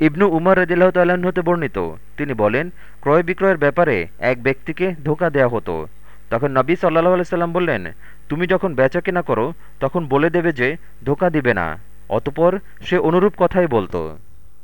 ইবনু উমর রদিল্লাহ হতে বর্ণিত। তিনি বলেন, ক্রয় বিক্রয়ের ব্যাপারে এক ব্যক্তিকে ধোকা দেয়া হতো। তখন নবী সাল্লাহ আলাইসাল্লাম বললেন, তুমি যখন বেচা কেনা করো, তখন বলে দেবে যে, ধোকা দিবে না। অতপর সে অনুরূপ কথাই বলতো।